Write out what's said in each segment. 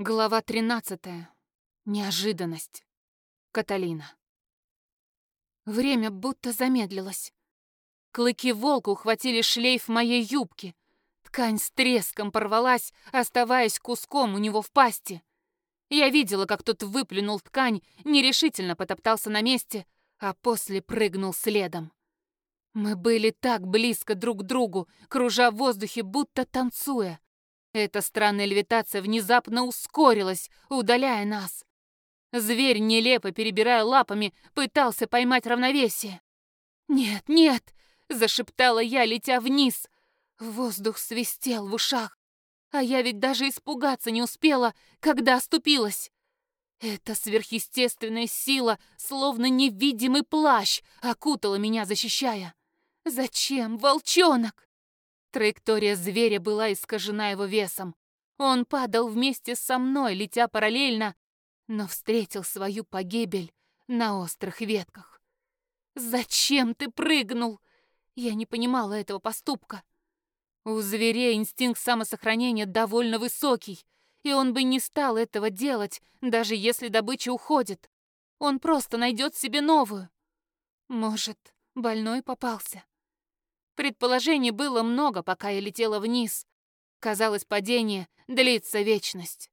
Глава 13. Неожиданность. Каталина. Время будто замедлилось. Клыки волка ухватили шлейф моей юбки. Ткань с треском порвалась, оставаясь куском у него в пасти. Я видела, как тот выплюнул ткань, нерешительно потоптался на месте, а после прыгнул следом. Мы были так близко друг к другу, кружа в воздухе, будто танцуя. Эта странная левитация внезапно ускорилась, удаляя нас. Зверь, нелепо перебирая лапами, пытался поймать равновесие. «Нет, нет!» — зашептала я, летя вниз. Воздух свистел в ушах, а я ведь даже испугаться не успела, когда оступилась. Эта сверхъестественная сила, словно невидимый плащ, окутала меня, защищая. «Зачем, волчонок?» Траектория зверя была искажена его весом. Он падал вместе со мной, летя параллельно, но встретил свою погибель на острых ветках. «Зачем ты прыгнул?» Я не понимала этого поступка. У зверей инстинкт самосохранения довольно высокий, и он бы не стал этого делать, даже если добыча уходит. Он просто найдет себе новую. Может, больной попался. Предположений было много, пока я летела вниз. Казалось, падение длится вечность.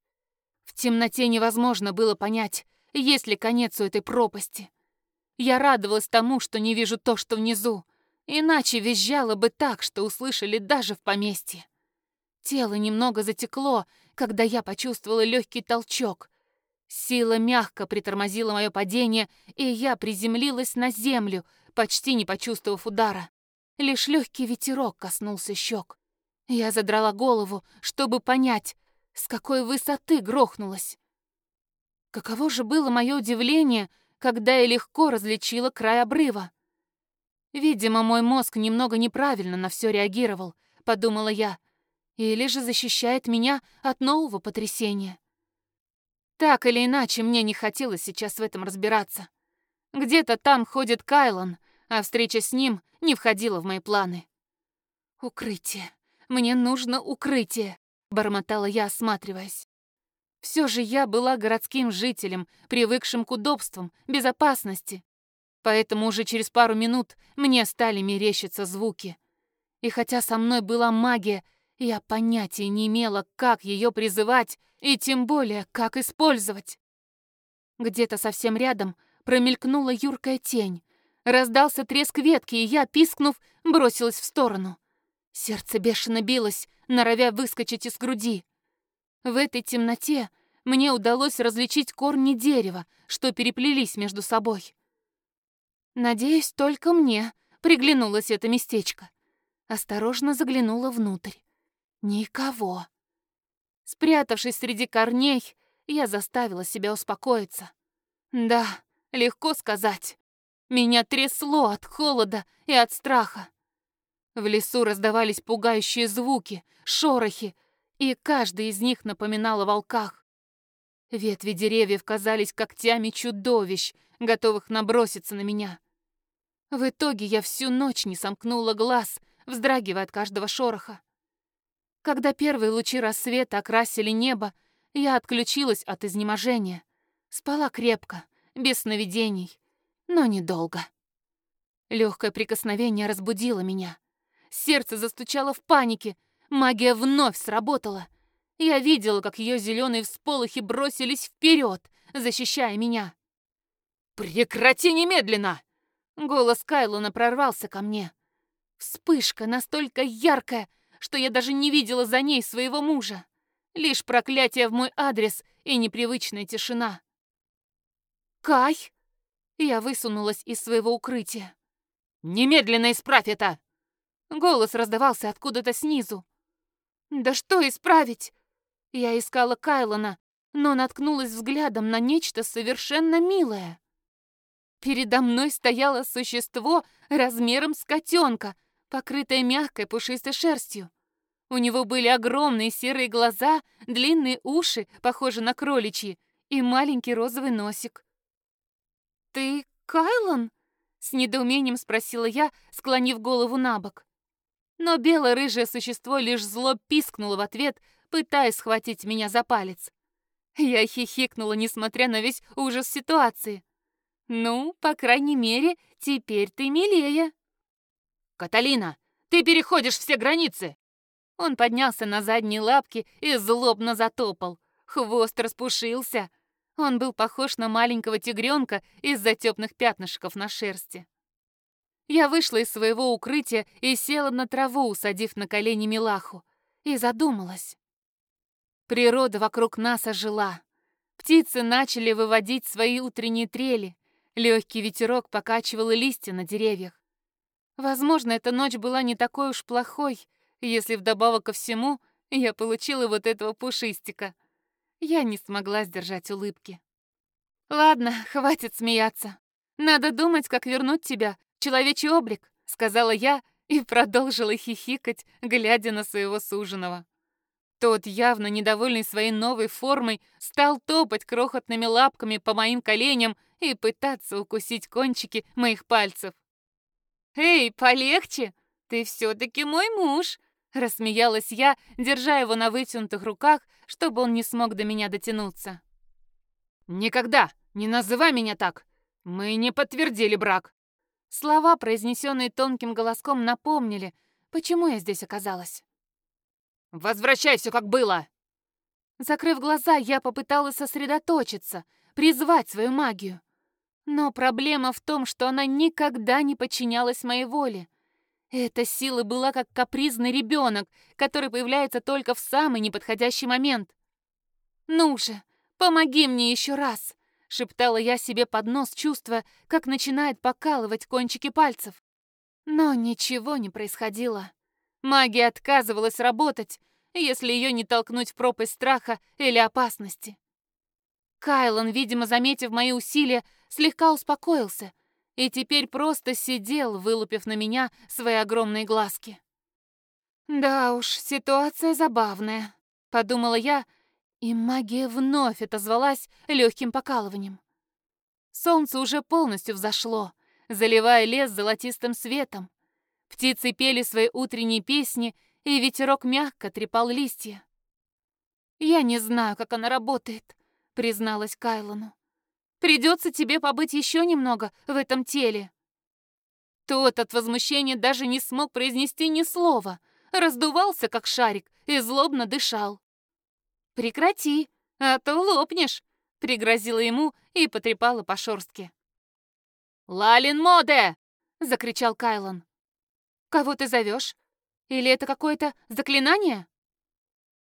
В темноте невозможно было понять, есть ли конец у этой пропасти. Я радовалась тому, что не вижу то, что внизу, иначе визжала бы так, что услышали даже в поместье. Тело немного затекло, когда я почувствовала легкий толчок. Сила мягко притормозила мое падение, и я приземлилась на землю, почти не почувствовав удара. Лишь легкий ветерок коснулся щек. Я задрала голову, чтобы понять, с какой высоты грохнулась. Каково же было мое удивление, когда я легко различила край обрыва. Видимо, мой мозг немного неправильно на все реагировал, подумала я, или же защищает меня от нового потрясения. Так или иначе, мне не хотелось сейчас в этом разбираться. Где-то там ходит Кайлон, а встреча с ним не входила в мои планы. «Укрытие. Мне нужно укрытие», — бормотала я, осматриваясь. Все же я была городским жителем, привыкшим к удобствам, безопасности. Поэтому уже через пару минут мне стали мерещиться звуки. И хотя со мной была магия, я понятия не имела, как ее призывать и тем более, как использовать. Где-то совсем рядом промелькнула юркая тень, Раздался треск ветки, и я, пискнув, бросилась в сторону. Сердце бешено билось, норовя выскочить из груди. В этой темноте мне удалось различить корни дерева, что переплелись между собой. Надеюсь, только мне приглянулось это местечко. Осторожно заглянула внутрь. Никого. Спрятавшись среди корней, я заставила себя успокоиться. Да, легко сказать. Меня трясло от холода и от страха. В лесу раздавались пугающие звуки, шорохи, и каждый из них напоминал о волках. Ветви деревьев казались когтями чудовищ, готовых наброситься на меня. В итоге я всю ночь не сомкнула глаз, вздрагивая от каждого шороха. Когда первые лучи рассвета окрасили небо, я отключилась от изнеможения. Спала крепко, без сновидений, но недолго. Легкое прикосновение разбудило меня. Сердце застучало в панике. Магия вновь сработала. Я видела, как ее зеленые всполохи бросились вперед, защищая меня. «Прекрати немедленно!» Голос Кайлона прорвался ко мне. Вспышка настолько яркая, что я даже не видела за ней своего мужа. Лишь проклятие в мой адрес и непривычная тишина. «Кай?» Я высунулась из своего укрытия. «Немедленно исправь это!» Голос раздавался откуда-то снизу. «Да что исправить?» Я искала Кайлона, но наткнулась взглядом на нечто совершенно милое. Передо мной стояло существо размером с котенка, покрытое мягкой пушистой шерстью. У него были огромные серые глаза, длинные уши, похожие на кроличьи, и маленький розовый носик. «Ты Кайлон?» — с недоумением спросила я, склонив голову на бок. Но бело-рыжее существо лишь зло пискнуло в ответ, пытаясь схватить меня за палец. Я хихикнула, несмотря на весь ужас ситуации. «Ну, по крайней мере, теперь ты милее». «Каталина, ты переходишь все границы!» Он поднялся на задние лапки и злобно затопал. Хвост распушился. Он был похож на маленького тигренка из-за темных пятнышков на шерсти. Я вышла из своего укрытия и села на траву, усадив на колени Милаху, и задумалась. Природа вокруг нас ожила. Птицы начали выводить свои утренние трели. Легкий ветерок покачивал листья на деревьях. Возможно, эта ночь была не такой уж плохой, если вдобавок ко всему я получила вот этого пушистика. Я не смогла сдержать улыбки. «Ладно, хватит смеяться. Надо думать, как вернуть тебя, человечий облик», — сказала я и продолжила хихикать, глядя на своего суженого. Тот, явно недовольный своей новой формой, стал топать крохотными лапками по моим коленям и пытаться укусить кончики моих пальцев. «Эй, полегче! Ты все-таки мой муж!» Рассмеялась я, держа его на вытянутых руках, чтобы он не смог до меня дотянуться. «Никогда! Не называй меня так! Мы не подтвердили брак!» Слова, произнесенные тонким голоском, напомнили, почему я здесь оказалась. «Возвращай все, как было!» Закрыв глаза, я попыталась сосредоточиться, призвать свою магию. Но проблема в том, что она никогда не подчинялась моей воле. Эта сила была как капризный ребенок, который появляется только в самый неподходящий момент. «Ну же, помоги мне еще раз!» — шептала я себе под нос, чувствуя, как начинает покалывать кончики пальцев. Но ничего не происходило. Магия отказывалась работать, если ее не толкнуть в пропасть страха или опасности. Кайлон, видимо, заметив мои усилия, слегка успокоился и теперь просто сидел, вылупив на меня свои огромные глазки. «Да уж, ситуация забавная», — подумала я, и магия вновь отозвалась легким покалыванием. Солнце уже полностью взошло, заливая лес золотистым светом. Птицы пели свои утренние песни, и ветерок мягко трепал листья. «Я не знаю, как она работает», — призналась Кайлону. «Придется тебе побыть еще немного в этом теле». Тот от возмущения даже не смог произнести ни слова, раздувался, как шарик, и злобно дышал. «Прекрати, а то лопнешь», — пригрозила ему и потрепала по шорстке. «Лалин Моде!» — закричал Кайлон. «Кого ты зовешь? Или это какое-то заклинание?»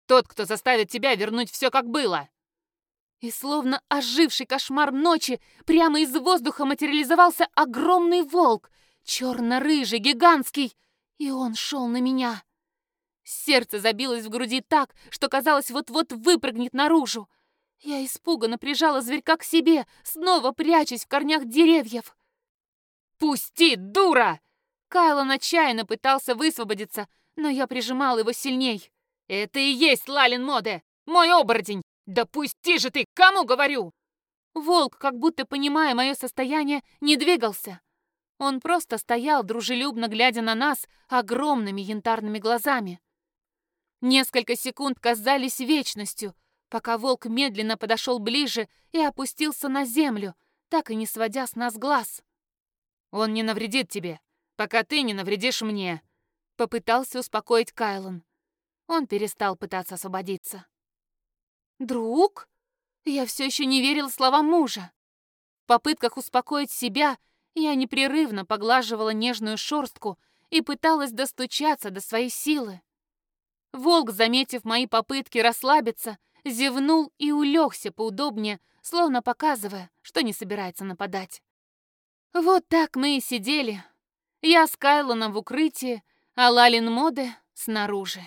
«Тот, кто заставит тебя вернуть все, как было!» И словно оживший кошмар ночи, прямо из воздуха материализовался огромный волк, черно-рыжий, гигантский, и он шел на меня. Сердце забилось в груди так, что казалось, вот-вот выпрыгнет наружу. Я испуганно прижала зверька к себе, снова прячась в корнях деревьев. «Пусти, дура!» Кайлон отчаянно пытался высвободиться, но я прижимал его сильней. «Это и есть Лалин Моде! Мой оборотень! Да пусти же ты, кому говорю!» Волк, как будто понимая мое состояние, не двигался. Он просто стоял, дружелюбно глядя на нас огромными янтарными глазами. Несколько секунд казались вечностью, пока волк медленно подошел ближе и опустился на землю, так и не сводя с нас глаз. «Он не навредит тебе пока ты не навредишь мне», — попытался успокоить Кайлон. Он перестал пытаться освободиться. «Друг?» Я все еще не верил словам мужа. В попытках успокоить себя я непрерывно поглаживала нежную шорстку и пыталась достучаться до своей силы. Волк, заметив мои попытки расслабиться, зевнул и улегся поудобнее, словно показывая, что не собирается нападать. Вот так мы и сидели, я с Кайлоном в укрытии, а Лалин Моде снаружи.